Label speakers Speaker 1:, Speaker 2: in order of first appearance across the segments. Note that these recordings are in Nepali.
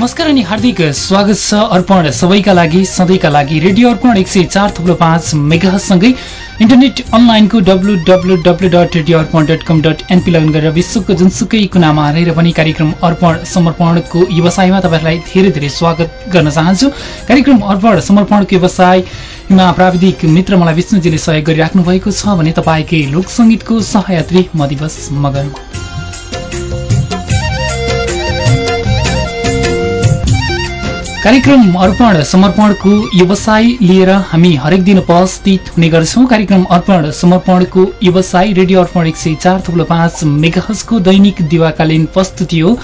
Speaker 1: नमस्कार अनि हार्दिक स्वागत छ अर्पण सबैका लागि सधैँका लागि रेडियो अर्पण एक सय चार थुप्रो पाँच मेगासँगै इन्टरनेट अनलाइनको W W W dot radio Arpan dot com dot NP login गरेर विश्वको जुनसुकै कुनामा रहेर पनि कार्यक्रम अर्पण समर्पणको व्यवसायमा तपाईँहरूलाई धेरै धेरै स्वागत गर्न चाहन्छु। कार्यक्रम अर्पण समर्पणको व्यवसायमा प्राविधिक मित्र मलाई विष्णुजीले सहयोग गरिराख्नु भएको छ भने तपाईँकै लोकसङ्गीतको सहयात्री म दिवस मगर कार्यक्रम अर्पण समर्पणको व्यवसाय लिएर हामी हरेक दिन उपस्थित हुने गर्छौँ। कार्यक्रम अर्पण समर्पणको व्यवसाय रेडियो अर्पण एक सय चार थुप्रो पाँच मेगाहजको दैनिक दिवाकालीन प्रस्तुति हो।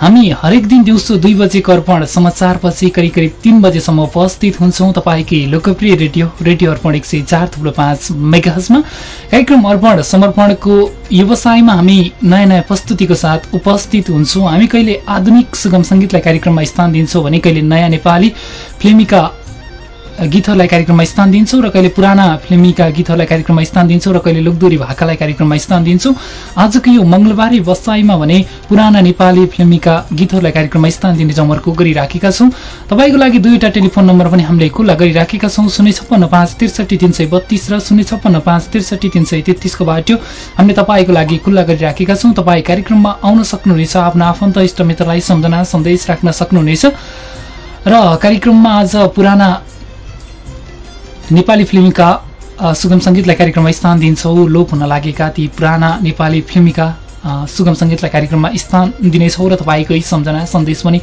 Speaker 1: हामी हरेक दिन दिउँसो दुई बजेको अर्पण समाचारपछि करिब करिब तिन बजेसम्म उपस्थित हुन्छौँ तपाईँकै लोकप्रिय रेडियो रेडियो अर्पण एक सय चार थुप्रो पाँच मेगाहजमा कार्यक्रम अर्पण समर्पणको व्यवसायमा हामी नयाँ नयाँ प्रस्तुतिको साथ उपस्थित हुन्छौँ। हामी कहिले आधुनिक सुगम सङ्गीतलाई कार्यक्रममा स्थान दिन्छौँ भने कहिले नयाँ नेपाली फिल्मीका गीतहरूलाई कार्यक्रममा स्थान दिन्छौँ र कहिले पुराना फिल्मीका गीतहरूलाई कार्यक्रममा स्थान दिन्छौँ र कहिले लोकदोरी भाकालाई कार्यक्रममा स्थान दिन्छौँ। आजको यो मङ्गलबारे बसाइमा भने पुराना नेपाली फिल्मीका गीतहरूलाई कार्यक्रममा स्थान दिने जमर्को गरिराखेका छौँ। तपाईँको लागि दुईवटा टेलिफोन नम्बर पनि हामीले खुल्ला गरिराखेका छौँ। शून्य छप्पन्न पाँच त्रिसठी तिन सय बत्तिस र शून्य छप्पन्न पाँच त्रिसठी तिन सय तेत्तिसको बाटो हामीले तपाईँको लागि खुल्ला गरिराखेका छौँ। तपाईँ कार्यक्रममा आउन सक्नुहुनेछ आफ्नो आफन्त इष्टमित्रलाई सम्झना सन्देश राख्न सक्नुहुनेछ। र कार्यक्रममा आज पुराना नेपाली फिल्मका सुगम सङ्गीतलाई कार्यक्रममा स्थान दिन्छौँ। लोप हुन लागेका ती पुराना नेपाली फिल्मीका सुगम सङ्गीतलाई कार्यक्रममा स्थान दिनेछौँ र तपाईँकै सम्झना सन्देश पनि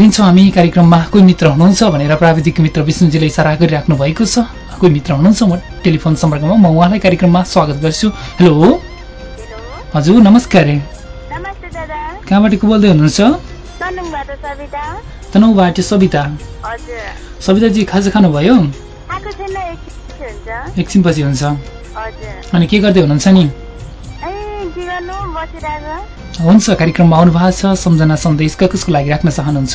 Speaker 1: लिन्छौँ हामी कार्यक्रममा। कोही मित्र हुनुहुन्छ भनेर प्राविधिक मित्र विष्णुजीले इसारा गरिराख्नु भएको छ। कोही मित्र हुनुहुन्छ म टेलिफोन सम्पर्कमा म उहाँलाई कार्यक्रममा स्वागत गर्छु। हेलो? हजुर नमस्कार। कहाँबाट को बोल्दै हुनुहुन्छ? तनहुबाट सविता। सविताजी खाजा खानुभयो? एकछिनपछि हुन्छ। अनि के गर्दै हुनुहुन्छ नि? हुन्छ कार्यक्रममा आउनु भएको छ। सम्झना सन्देश कसको लागि राख्न चाहनुहुन्छ?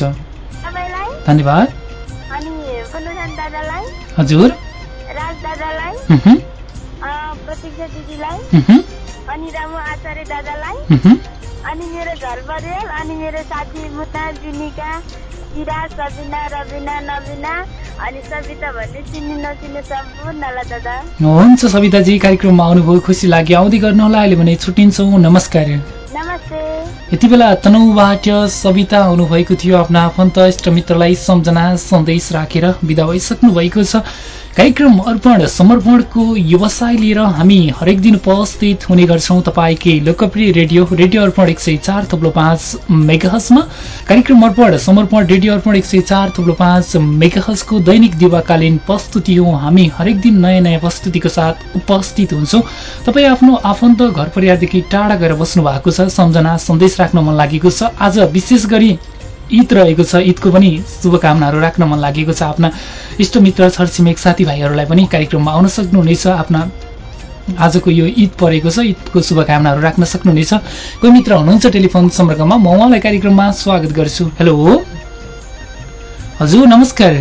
Speaker 1: धन्यवाद। हजुर।
Speaker 2: अनि रामु आचार्य दादालाई? अनि मेरो घर परिवार अनि मेरो साथी मुना जुनिका किरा सबिना रबिना नबिना अनि सविता भन्ने चिन्ने नचिन्ने सम्पूर्णलाई दादा
Speaker 1: हुन्छ सविताजी कार्यक्रममा आउनुभयो खुसी लाग्यो। आउँदै गर्नुहोला। अहिले भने छुट्टिन्छौँ। नमस्कार। यति बेला तनहुबाट सविता आउनुभएको थियो आफ्ना आफन्त इष्टमित्रलाई सम्झना सन्देश राखेर विदा भइसक्नु भएको छ। कार्यक्रम अर्पण समर्पणको व्यवसाय लिएर हामी हरेक दिन उपस्थित हुने गर्छौँ तपाईँकै लोकप्रिय रेडियो रेडियो अर्पण एक सय चार थुप्रो पाँच मेगाहजमा कार्यक्रम अर्पण समर्पण रेडियो अर्पण एक सय चार थुप्रो पाँच मेगाहजको दैनिक दिवाकालीन प्रस्तुति हो। हामी हरेक दिन नयाँ नयाँ प्रस्तुतिको साथ उपस्थित हुन्छौँ। तपाईँ आफ्नो आफन्त घर परिवारदेखि टाढा गएर बस्नु भएको छ। सम्झना सन्देश राख्न मन लागेको छ। आज विशेष गरी ईद रहेको छ। ईदको पनि शुभकामनाहरू राख्न मन लागेको छ आफ्ना इष्टमित्र छरछिमेक साथीभाइहरूलाई पनि कार्यक्रममा आउन सक्नुहुनेछ। आफ्ना आजको यो ईद परेको छ। ईदको शुभकामनाहरू राख्न सक्नुहुनेछ। कोही मित्र हुनुहुन्छ टेलिफोन सम्पर्कमा? म उहाँलाई कार्यक्रममा स्वागत गर्छु। हेलो। हजुर नमस्कार।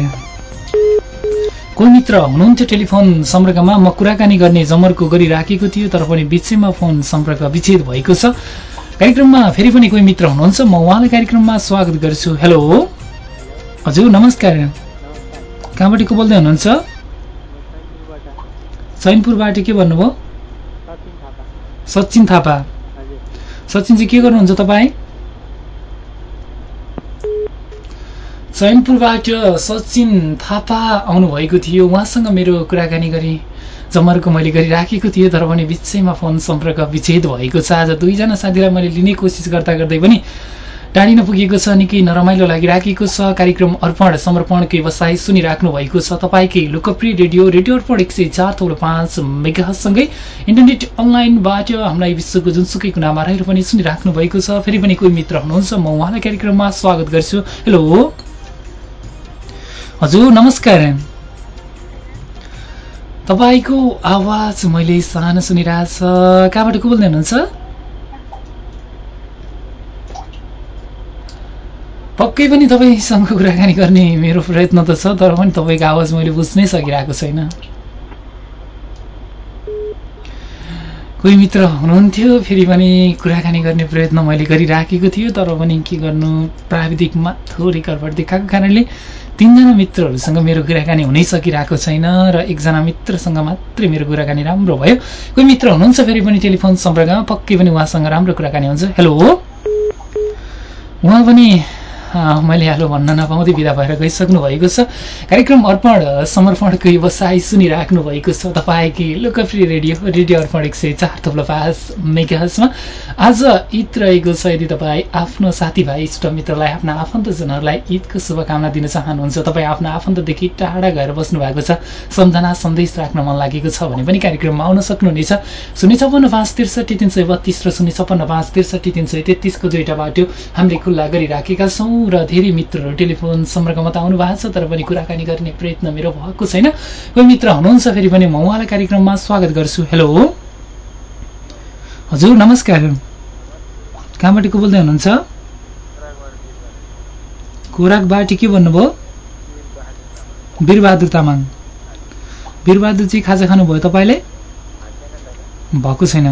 Speaker 1: कोही मित्र हुनुहुन्थ्यो टेलिफोन सम्पर्कमा? म कुराकानी गर्ने जमर्को गरिराखेको थियो तर पनि बिचैमा फोन सम्पर्क विच्छेद भएको छ। कार्यक्रममा फेरि पनि कोही मित्र हुनुहुन्छ। म उहाँलाई कार्यक्रममा स्वागत गर्छु। हेलो। हजुर नमस्कार। कहाँबाट को बोल्दै हुनुहुन्छ? चैनपुरबाट के भन्नुभयो? सचिन थापा। सचिनजी के गर्नुहुन्छ तपाईँ? चैनपुरबाट सचिन थापा आउनुभएको थियो। उहाँसँग मेरो कुराकानी गरेँ जमर्को मैले गरिराखेको थिएँ तर पनि बिचैमा फोन सम्पर्क विच्छेद भएको छ। आज दुईजना साथीलाई मैले लिने कोसिस गर्दा गर्दै पनि टाढिन पुगेको छ निकै नरमाइलो लागिराखेको छ। कार्यक्रम अर्पण समर्पणको व्यवसाय सुनिराख्नु भएको छ। तपाईँकै लोकप्रिय रेडियो रेडियो अर्पण एक सय चार थौलो पाँच मेगासँगै इन्टरनेट अनलाइनबाट हामीलाई विश्वको जुनसुकै कुनामा रहेर पनि सुनिराख्नु भएको छ। फेरि पनि कोही मित्र हुनुहुन्छ म उहाँलाई कार्यक्रममा स्वागत गर्छु। हेलो। हजुर नमस्कार। तपाईँको आवाज मैले सानो सुनिरहेछ कहाँबाट को बोल्दै हुनुहुन्छ? पक्कै पनि तपाईँसँग कुराकानी गर्ने मेरो प्रयत्न त छ तर पनि तपाईँको आवाज मैले बुझ्नै सकिरहेको छैन। कोही मित्र हुनुहुन्थ्यो फेरि पनि कुराकानी गर्ने प्रयत्न मैले गरिराखेको थियो तर पनि के गर्नु? प्राविधिकमा थोरै गडबड देखाएको कारणले तिनजना मित्रहरूसँग मेरो कुराकानी हुनै सकिरहेको छैन र एकजना मित्रसँग मात्रै मेरो कुराकानी राम्रो भयो। कोही मित्र हुनुहुन्छ फेरि पनि टेलिफोन सम्पर्कमा? पक्कै पनि उहाँसँग राम्रो कुराकानी हुन्छ। हेलो! उहाँ पनि मैले हालो भन्न नपाउँदै विदा भएर गइसक्नु भएको छ। कार्यक्रम अर्पण समर्पणको व्यवसाय सुनिराख्नु भएको छ। तपाईँकै लोकप्रिय रेडियो रेडियो अर्पण एक सय चार थप्लो पाँच मेगाजमा आज ईद रहेको छ। यदि तपाईँ आफ्नो साथीभाइ इष्टमित्रलाई आफ्ना आफन्तजनहरूलाई ईदको शुभकामना दिन चाहनुहुन्छ तपाईँ आफ्नो आफन्तदेखि टाढा गएर बस्नु भएको छ सम्झना सन्देश राख्न मन लागेको छ भने पनि कार्यक्रममा आउन सक्नुहुनेछ। शून्य छप्पन्न पाँच त्रिसठी तिन सय बत्तिस र शून्य छप्पन्न पाँच त्रिसठी तिन सय तेत्तिसको दुईवटा बाटो हामीले खुल्ला गरिराखेका छौँ। र धेरै मित्रहरू टेलिफोन सम्पर्कमा त आउनु भएको छ तर पनि कुराकानी गर्ने प्रयत्न मेरो भएको छैन। कोही मित्र हुनुहुन्छ फेरि पनि म उहाँलाई कार्यक्रममा स्वागत गर्छु। हेलो। हजुर नमस्कार। कहाँबाट को बोल्दै हुनुहुन्छ? खोराकबाट के भन्नुभयो? वीरबहादुर तामाङ। वीरबहादुरजी खाजा खानुभयो तपाईँले? भएको छैन।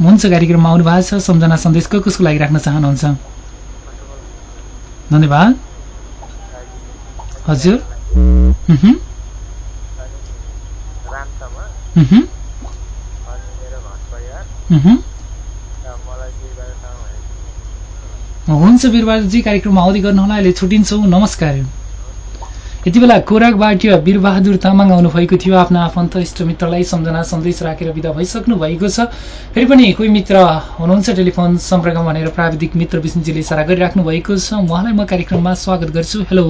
Speaker 1: हुन्छ कार्यक्रममा आउनु भएको छ। सम्झना सन्देश कसको लागि राख्न चाहनुहुन्छ? धन्यवाद। हजुर। हुन्छ वीरबहादुरजी कार्यक्रममा आउँदै गर्नुहोला। अहिले छुट्टिन्छौँ। नमस्कार। यति बेला कोराकबाट वीरबहादुर तामाङ आउनुभएको थियो। आफ्ना आफन्त इष्टमित्रलाई सम्झना सन्देश राखेर विदा भइसक्नु भएको छ। फेरि पनि कोही मित्र हुनुहुन्छ टेलिफोन सम्पर्कमा भनेर प्राविधिक मित्र विष्णुजीले इसारा गरिराख्नु भएको छ। उहाँलाई म कार्यक्रममा स्वागत गर्छु। हेलो।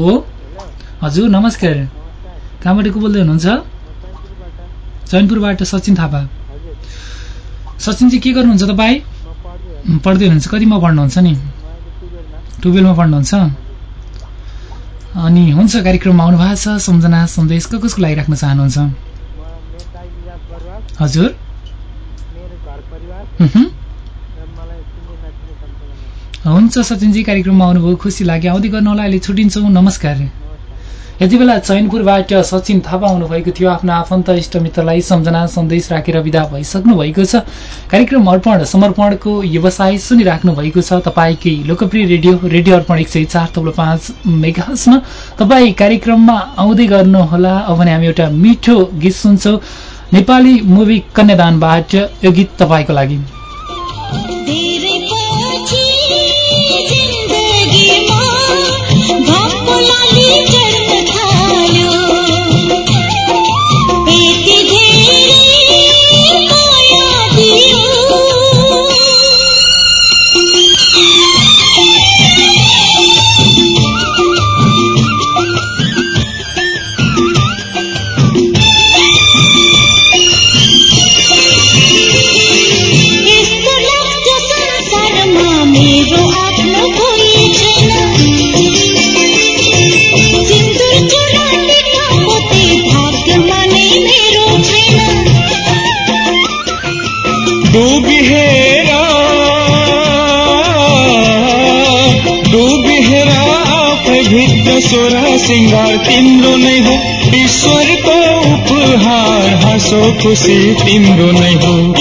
Speaker 1: हजुर नमस्कार। कहाँबाट को बोल्दै हुनुहुन्छ? चैनपुरबाट सचिन थापा। सचिनजी के गर्नुहुन्छ तपाईँ? पढ्दै हुनुहुन्छ। कतिमा पढ्नुहुन्छ नि? टुवेल्भमा पढ्नुहुन्छ? अनि हुन्छ कार्यक्रममा आउनु भएको छ सम्झना सन्देश कसको लागि राख्न चाहनुहुन्छ? हजुर। हुन्छ सचिनजी कार्यक्रममा आउनुभयो खुसी लाग्यो। आउँदै गर्नु होला अहिले छुट्टिन्छौँ। नमस्कार। यति बेला चैनपुरबाट सचिन थापा आउनुभएको थियो। आफ्ना आफन्त इष्टमित्रलाई सम्झना सन्देश राखेर विदा भइसक्नु भएको छ। कार्यक्रम अर्पण समर्पणको व्यवसाय सुनिराख्नु भएको छ। तपाईँकै लोकप्रिय रेडियो रेडियो अर्पण एक सय चार तब्लो पाँच मेघासमा तपाईँ कार्यक्रममा आउँदै गर्नुहोला। अब भने हामी एउटा मिठो गीत सुन्छौँ। नेपाली मुभी कन्यादानबाट यो गीत तपाईँको लागि।
Speaker 3: हाँसो खुसी तिम्रो नै हो।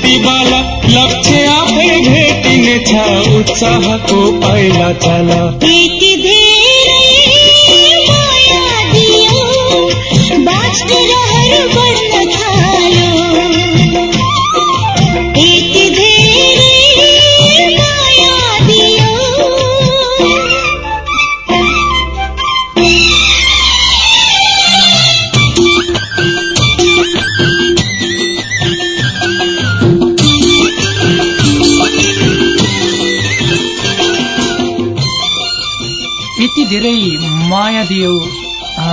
Speaker 3: बाला लक्ष्य आफै भेटिनेछ उत्साहको पहिला चला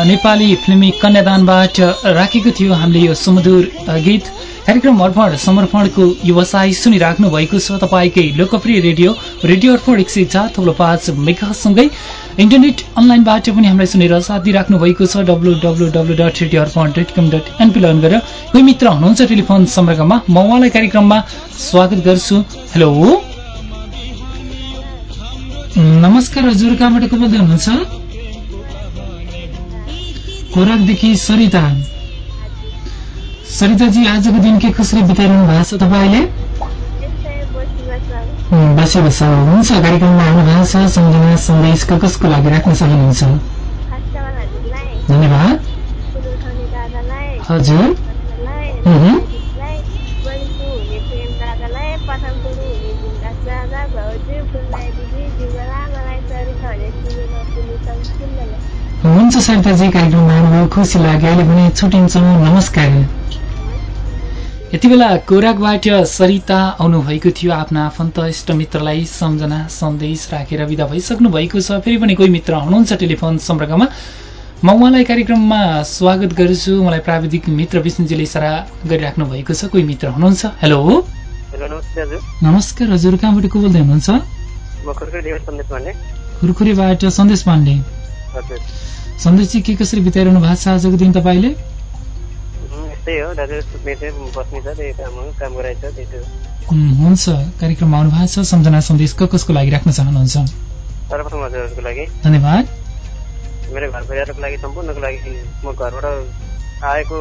Speaker 1: नेपाली फिल्मी कन्यादानबाट राखेको थियो हामीले यो सुमधुर गीत। कार्यक्रम अर्पण समर्पणको व्यवसाय सुनिराख्नु भएको छ तपाईँकै लोकप्रिय रेडियो रेडियो अर्पण एक सय चार थप्लो पाँच मेगासँगै। इन्टरनेट अनलाइनबाट पनि हामीलाई सुनेर साथ दिइराख्नु भएको छ W W W dot radio Arpan dot com dot NP login गरेर। कोही मित्र हुनुहुन्छ टेलिफोन सम्पर्कमा? म उहाँलाई कार्यक्रममा स्वागत गर्छु। हेलो। नमस्कार हजुर कहाँबाट को बोल्दै हुनुहुन्छ? खोराकदेखि सरिता। सरिताजी आजको दिन के कसरी बिताइरहनु भएको छ तपाईँले? बसी बस हुन्छ कार्यक्रममा आउनु भएको छ। सम्झना सन्देश कसको लागि राख्न चाहनुहुन्छ धन्यवाद। हजुर। हुन्छ सरिताजी कार्यक्रममा आउनुभयो खुसी लाग्यो। अहिले भने छुट्टिन्छौँ। नमस्कार। यति बेला कोराकबाट सरिता आउनुभएको थियो। आफ्ना आफन्त इष्टमित्रलाई सम्झना सन्देश राखेर विदा भइसक्नु भएको छ। फेरि पनि कोही मित्र हुनुहुन्छ टेलिफोन सम्पर्कमा। म उहाँलाई कार्यक्रममा स्वागत गर्छु। मलाई प्राविधिक मित्र विष्णुजीले इसारा गरिराख्नु भएको छ। कोही मित्र हुनुहुन्छ? हेलो। नमस्कार हजुर। कहाँबाट को बोल्दै हुनुहुन्छ? खुरखुरीबाट सन्देश पाण्डे। सन्देश के कसरी बिताइरहनु भएको छ आजको दिन तपाईँले? हुन्छ कार्यक्रममा आउनु भएको छ सम्झना सन्देश कसको लागि राख्न चाहनुहुन्छ? धन्यवाद।
Speaker 4: मेरो घर परिवारको लागि सम्पूर्णको लागि म घरबाट आएको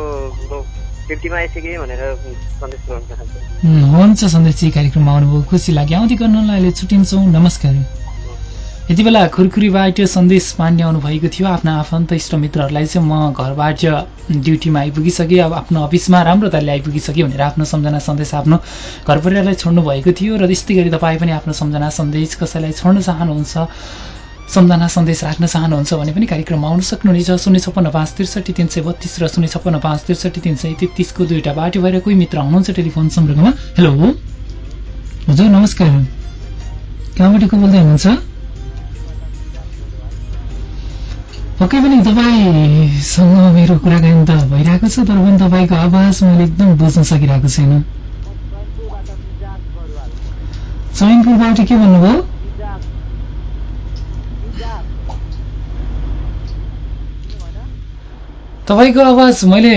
Speaker 4: फिफ्टीमा आइसकेँ भनेर सन्देश
Speaker 1: हुन्छ सन्देशजी कार्यक्रममा आउनुभयो खुसी लाग्यो। आउँदै गर्नुलाई अहिले छुट्टिन्छौँ नमस्कार। यति बेला खुरखुरीबाट सन्देश पाण्डे आउनुभएको थियो। आफ्ना आफन्त इष्टमित्रहरूलाई चाहिँ म घरबाट ड्युटीमा आइपुगिसकेँ। अब आफ्नो अफिसमा राम्रो तरिले आइपुगिसकेँ भनेर आफ्नो सम्झना सन्देश आफ्नो घर परिवारलाई छोड्नु भएको थियो र त्यस्तै गरी तपाईँ पनि आफ्नो सम्झना सन्देश कसैलाई छोड्न चाहनुहुन्छ सम्झना सन्देश राख्न चाहनुहुन्छ भने पनि कार्यक्रममा आउन सक्नुहुनेछ। शून्य छप्पन्न पाँच त्रिसठी तिन सय बत्तिस र शून्य छप्पन्न पाँच त्रिसठी तिन सय तेत्तिसको दुईवटा बाटो भएर कोही मित्र हुनुहुन्छ टेलिफोन सम्पर्कमा? हेलो। हजुर नमस्कार। कहाँबाट को बोल्दै हुनुहुन्छ? पक्कै पनि तपाईँसँग मेरो कुराकानी त भइरहेको छ तर पनि तपाईँको आवाज मैले एकदम बुझ्न सकिरहेको छैन। चैनपुरबाट के भन्नुभयो? तपाईँको आवाज मैले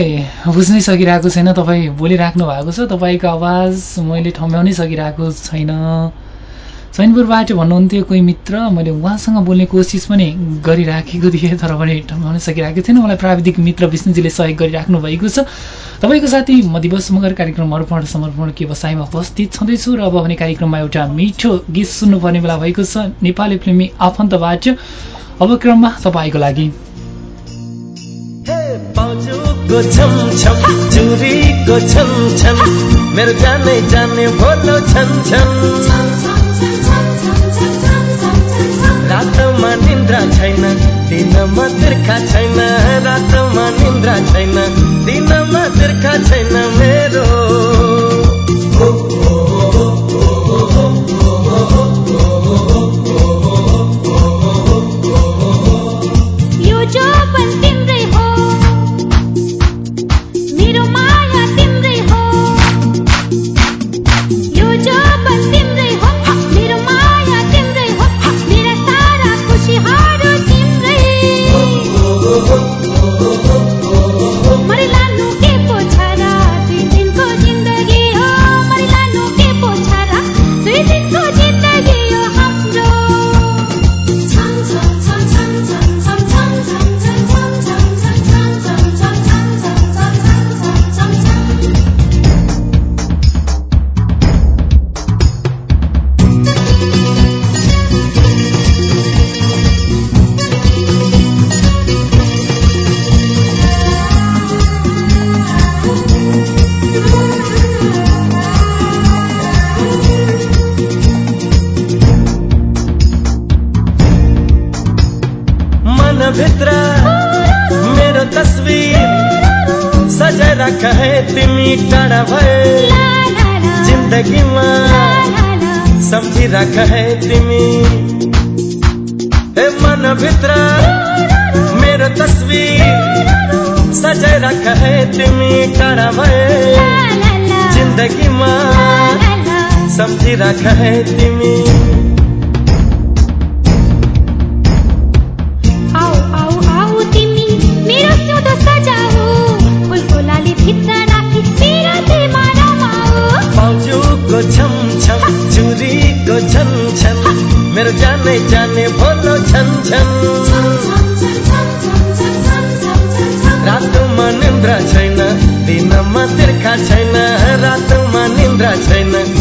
Speaker 1: बुझ्नै सकिरहेको छैन तपाईँ बोलिराख्नु भएको छ तपाईँको आवाज मैले ठम्याउनै सकिरहेको छैन। चैनपुरबाट भन्नुहुन्थ्यो कोही मित्र मैले उहाँसँग बोल्ने कोसिस पनि गरिराखेको थिएँ तर पनि ठम्याउन सकिरहेको थिएन। मलाई प्राविधिक मित्र विष्णुजीले सहयोग गरिराख्नु भएको छ। तपाईँको साथी म दिवस मगर कार्यक्रम अर्पण समर्पण व्यवसायमा उपस्थित छँदैछु र अब भने कार्यक्रममा एउटा मिठो गीत सुन्नुपर्ने बेला भएको छ। नेपाली फिल्मी आफन्तबाट अब क्रममा तपाईँको लागि।
Speaker 5: मेरो जाने जाने भोलो छम छम निन्द्रा छैन दिनमा तिर्खा छैन रातमा निन्द्रा छैन दिनमा तिर्खा छैन मेरो। टाढा भए जिन्दगीमा सम्झिराख है तिमी। ए मनभित्र मेरो तस्वीर सजाइ राख है तिमी टाढा भए जिन्दगीमा सम्झिराख है तिमी। छन। मेरो जाने जाने भोलो छन छन। रातोमा निन्द्रा छैन दिनमा तिर्खा छैन रातोमा निन्द्रा छैन।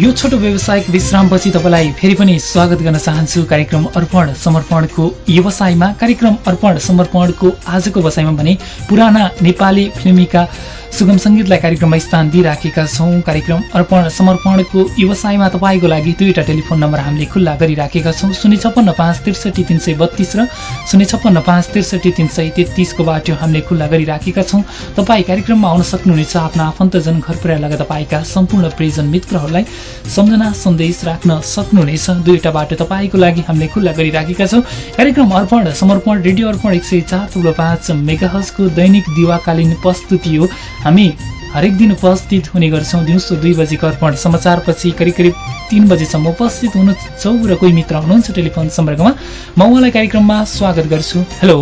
Speaker 1: यो छोटो व्यावसायिक विश्रामपछि तपाईँलाई फेरि पनि स्वागत गर्न चाहन्छु। कार्यक्रम अर्पण समर्पणको व्यवसायमा कार्यक्रम अर्पण समर्पणको आजको बसाइमा भने पुराना नेपाली फिल्मीका सुगम सङ्गीतलाई कार्यक्रममा स्थान दिइराखेका छौँ। कार्यक्रम अर्पण समर्पणको व्यवसायमा तपाईँको लागि दुईवटा टेलिफोन नम्बर हामीले खुल्ला गरिराखेका छौँ। शून्य छप्पन्न पाँच त्रिसठी तिन सय बत्तिस र शून्य छप्पन्न पाँच त्रिसठी तिन सय तेत्तिसको बाटो हामीले खुल्ला गरिराखेका छौँ। तपाईँ कार्यक्रममा आउन सक्नुहुनेछ आफ्ना आफन्तजन घर पुर्याएर लगेर तपाईँका सम्पूर्ण प्रियजन मित्रहरूलाई। सम्झना सन्देश राख्न सक्नुहुनेछ दुईवटा बाटो तपाईँको लागि हामीले खुल्ला गरिराखेका छौँ। कार्यक्रम अर्पण समर्पण रेडियो अर्पण एक सय चार थुप्रो पाँच मेगाहजको दैनिक दिवाकालीन प्रस्तुति हो। हामी हरेक दिन उपस्थित हुने गर्छौँ। दिउँसो दुई बजेको अर्पण समाचारपछि करिब करिब तिन बजेसम्म उपस्थित हुनुहुन्छ र कोही मित्र हुनुहुन्छ टेलिफोन सम्पर्कमा म उहाँलाई कार्यक्रममा स्वागत गर्छु। हेलो।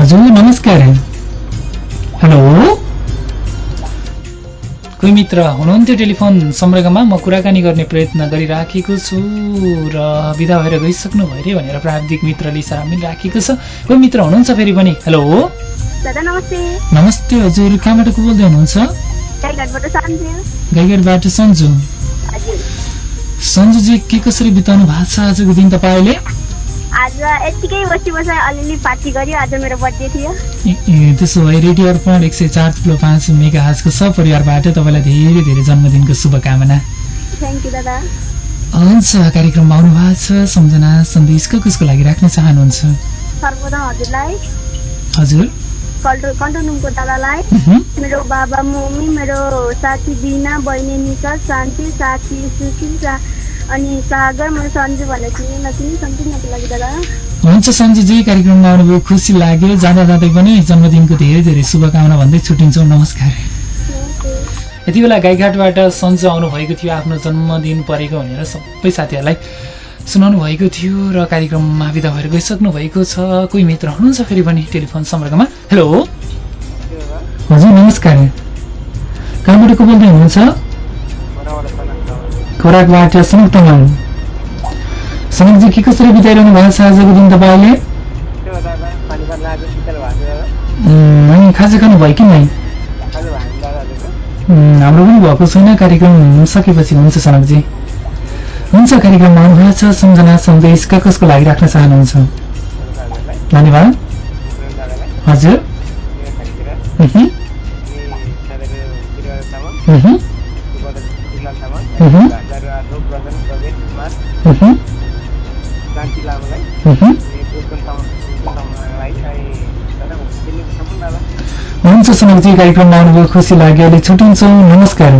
Speaker 1: हजुर नमस्कार। मित्र हुनुहुन्थ्यो टेलिफोन सम्पर्कमा म कुराकानी गर्ने प्रयत्न गरिराखेको छु र विदा भएर गइसक्नु भयो अरे भनेर प्राविधिक मित्रले इसारा मिलिराखेको छ। कोही मित्र हुनुहुन्छ फेरि पनि? हेलो?
Speaker 2: नमस्ते।
Speaker 1: नमस्ते हजुर। कहाँबाट को बोल्दै हुनुहुन्छ?
Speaker 2: गाईघाटबाट
Speaker 1: सन्जु। सन्जुजी के कसरी बिताउनु भएको छ आजको दिन तपाईँले?
Speaker 2: आज यत्तिकै बसी बसा अलिअलि पार्टी गर्यो आज मेरो बर्थडे थियो।
Speaker 1: ए, त्यसो भए रेडियो अर्पण एक सय चार थुप्रो पाँच मेगा हाजको सपरिवारबाट तपाईँलाई धेरै धेरै जन्मदिनको शुभकामना।
Speaker 2: थ्याङ्क यू दादा।
Speaker 1: हुन्छ कार्यक्रममा आउनु भएको छ सम्झना सन्देश को कसको लागि राख्न चाहनुहुन्छ?
Speaker 2: सर्वप्रथम हजुरलाई
Speaker 1: हजुर।
Speaker 2: रुमको दादालाई मेरो बाबा मम्मी मेरो साथी बिना बहिनी निका शान्ति साथी सुशील अनि सागर सन्जु नचिने लागि दादा।
Speaker 1: हुन्छ सन्जुजी कार्यक्रममा आउनुभयो खुसी लाग्यो। जाँदा जाँदै पनि जन्मदिनको धेरै धेरै शुभकामना भन्दै छुट्टिन्छौँ। नमस्कार। यति बेला गाईघाटबाट सन्जु आउनुभएको थियो आफ्नो जन्मदिन परेको भनेर सबै साथीहरूलाई सुनाउनु भएको थियो र कार्यक्रममा विदा भएर गइसक्नु भएको छ। कोही मित्र हुनुहुन्छ फेरि पनि टेलिफोन सम्पर्कमा? हेलो हजुर नमस्कार। कहाँबाट को बोल्दै हुनुहुन्छ? खोराकबाट सनक तामाङ सनकजी के कसरी बिताइरहनु भएको छ आजको दिन तपाईँले? खाजा खानुभयो कि नै? हाम्रो पनि भएको छैन कार्यक्रम। सकेपछि हुन्छ सनकजी हुन्छ कार्यक्रममा आउनुभएको छ सम्झना सन्देश क कसको लागि राख्न चाहनुहुन्छ? धन्यवाद। हजुर। उहुँ, हुन्छ सनकजी कार्यक्रममा आउनुभयो खुसी लाग्यो अहिले छुट्टिन्छौँ नमस्कार।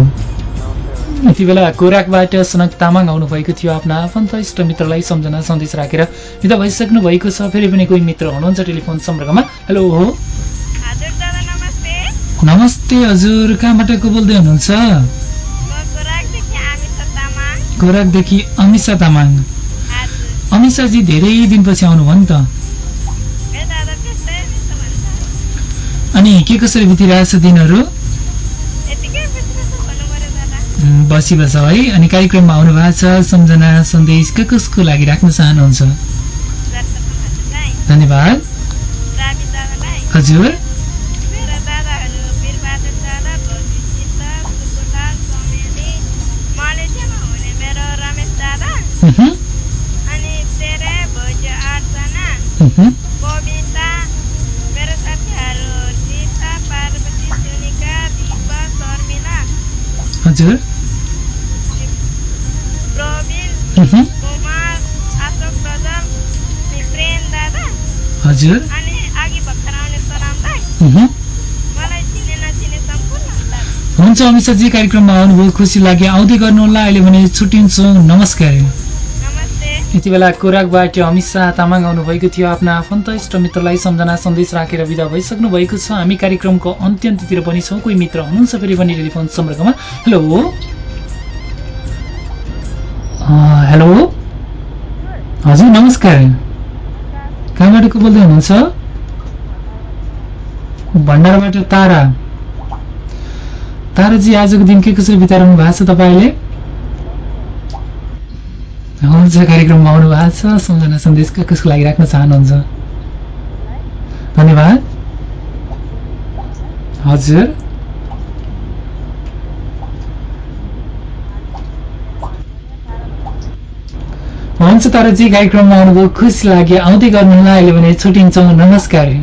Speaker 1: यति बेला कोराकबाट सनक तामाङ आउनुभएको थियो आफ्ना आफन्त इष्ट मित्रलाई सम्झना सन्देश राखेर विदा भइसक्नु भएको छ फेरि पनि कोही मित्र हुनुहुन्छ टेलिफोन सम्पर्कमा। हेलो।
Speaker 2: हजुर दादा नमस्ते
Speaker 1: नमस्ते हजुर कहाँबाट को बोल्दै हुनुहुन्छ?
Speaker 2: म खोराकदेखि आमिषा तामाङ। हजुर
Speaker 1: अमिषाजी धेरै दिनपछि आउनुभयो नि त। अनि के कसरी बितिरहेछ दिनहरू? बसी बस है। अनि कार्यक्रममा आउनु भएको छ सम्झना सन्देश के कसको लागि राख्न चाहनुहुन्छ? धन्यवाद। हजुर।
Speaker 2: मेरो सम्पूर्ण दादा
Speaker 1: हुन्छ अमिषाजी कार्यक्रममा आउनुभयो खुसी लाग्यो। आउँदै गर्नुहोला। अहिले भने छुट्टिन्छौँ। नमस्कार। यति बेला कोराकबाट अमित शाह तामाङ आउनुभएको थियो आफ्ना आफन्त इष्टमित्रलाई सम्झना सन्देश राखेर विदा भइसक्नु भएको छ। हामी कार्यक्रमको अन्त्य अन्त्यतिर पनि छौँ। कोही मित्र हुनुहुन्छ फेरि पनि टेलिफोन सम्पर्कमा। हेलो। हेलो। हजुर नमस्कार। कहाँबाट को बोल्दै हुनुहुन्छ? भण्डाराबाट तारा। ताराजी आजको दिन के कसरी बिताइरहनु भएको छ तपाईँले? हुन्छ कार्यक्रममा आउनु भएको छ। सम्झना सन्देश कसको लागि राख्न चाहनुहुन्छ? धन्यवाद। हजुर। हुन्छ ताराजी कार्यक्रममा आउनुभयो। खुसी लाग्यो। आउँदै गर्नुहोला। अहिले भने छुट्टिन्छौँ। नमस्कार।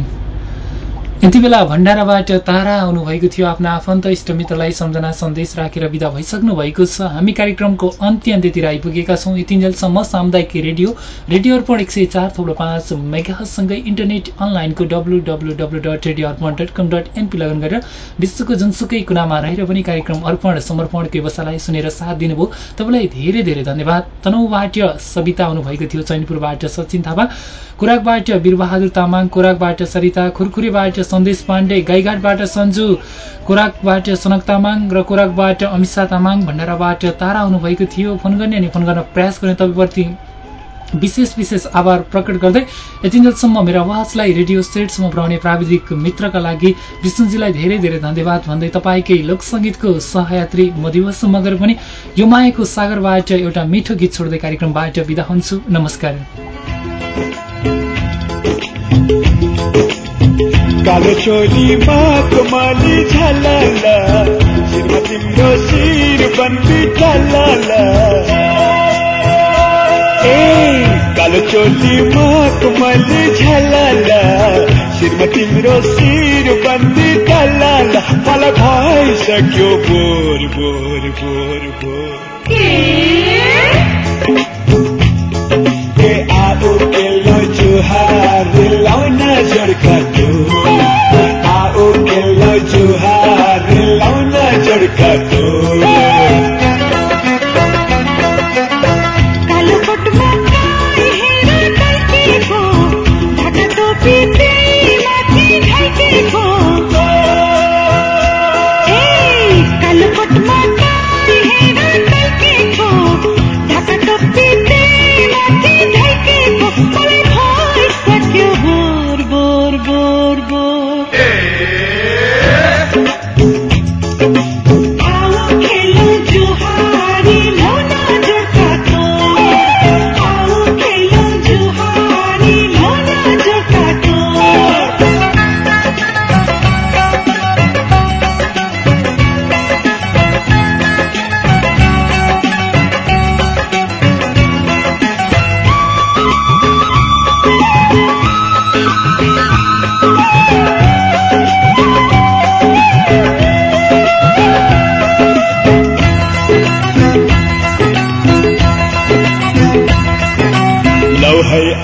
Speaker 1: यति बेला भण्डाराबाट तारा आउनुभएको थियो आफ्ना आफन्त इष्टमित्रलाई सम्झना सन्देश राखेर विदा भइसक्नु भएको छ। हामी कार्यक्रमको अन्त्य अन्त्यतिर आइपुगेका छौँ। यतिन्जेलसम्म सामुदायिक रेडियो रेडियो अर्पण एक सय चार थोप्लो पाँच मेगासँगै इन्टरनेट अनलाइनको W W W dot radio Arpan dot com dot NP login गरेर विश्वको जुनसुकै कुनामा रहेर पनि कार्यक्रम अर्पण समर्पणको व्यवसायलाई सुनेर साथ दिनुभयो। तपाईँलाई धेरै धेरै धन्यवाद। तनहुबाट सविता आउनुभएको थियो चैनपुरबाट सचिन थापा कुराकबाट वीरबहादुर तामाङ कोराकबाट सरिता खुरखुरीबाट सन्देश पाण्डे गाईघाटबाट सन्जु कोराकबाट सनक तामाङ र कोराकबाट अमिषा तामाङ भण्डाराबाट तारा आउनुभएको थियो। फोन गर्ने अनि फोन गर्न प्रयास गर्ने तपाईँप्रति विशेष विशेष आभार प्रकट गर्दै यतिन्जेलसम्म मेरो आवाजलाई रेडियो सेटसम्म पुर्याउने प्राविधिक मित्रका लागि विष्णुजीलाई धेरै धेरै धन्यवाद। भन्दै तपाईँकै लोकसङ्गीतको सहयात्री म दिवस मगर पनि यो मायाको सागरबाट एउटा मिठो गीत छोड्दै कार्यक्रमबाट बिदा हुन्छु। नमस्कार।
Speaker 6: कालो चोलीमा कुमाली झलाला शिरमा तिम्रो शिर बन्दी ढलाला ए कालो चोलीमा कुमाली झलाला शिरमा तिम्रो शिर बन्दी ढलाला मलाई भइसक्यो बोर बोर बोर बोर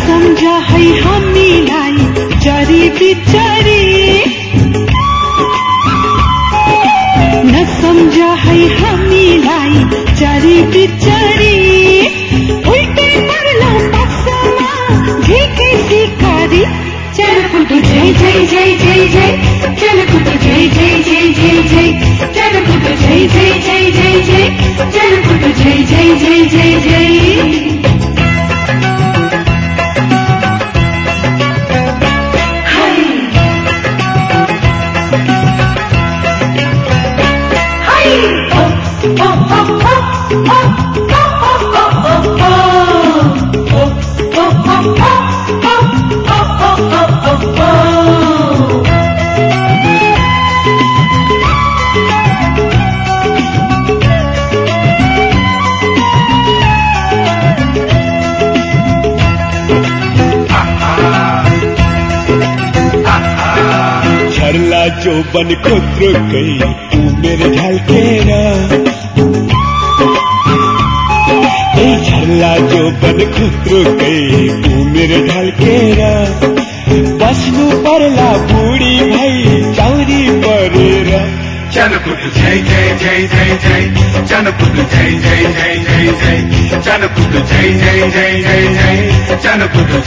Speaker 6: समझा है
Speaker 7: हामीलाई जरी बिचरी न सम्झा है हामीलाई जरी बिचरी उल्टै मर्ला पक्षमा जय जय जय जय जय झै झै जय जय जय जय झै झै झै जय जय जय झै झै झै चलकुटु जय जय जय झै झै
Speaker 6: बन खुत्रुकै उमेर ढल्केर ए झल्ला जो बन खुत्रुकै उमेर ढल्केर बस्नु पर्ला बुढी भई चौरी
Speaker 8: जय जय जय जय चनपुट जय जय जय जय जय जय जय जय जय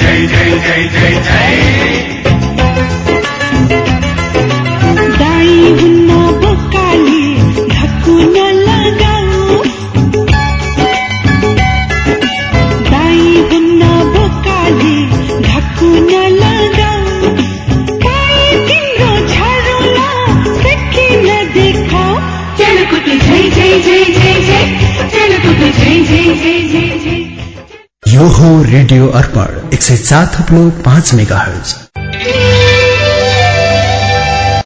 Speaker 7: जय जय जय जय जय
Speaker 9: यो हो रेडियो अर्पण एक सय चार थप्लो पाँच मेगा हर्ज